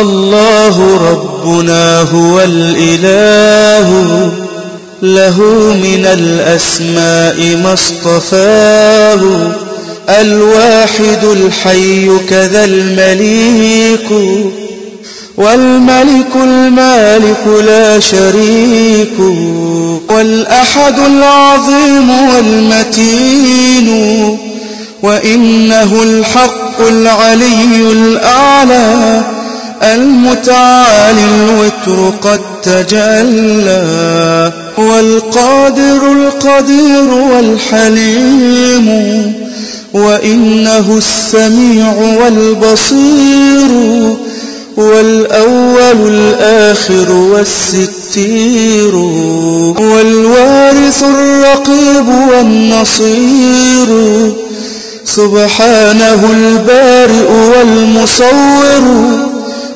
الله ربنا هو الإله. له من الأسماء ما اصطفاه. الواحد الحي كذا المليك. والملك المالك لا شريك. والأحد العظيم والمتين. وإنه الحق العلي الأعلى. المتعالي الوتر قد تجلى والقادر القدير والحليم وإنه السميع والبصير والأول الآخر والستير والوارث الرقيب والنصير سبحانه البارئ والمصور.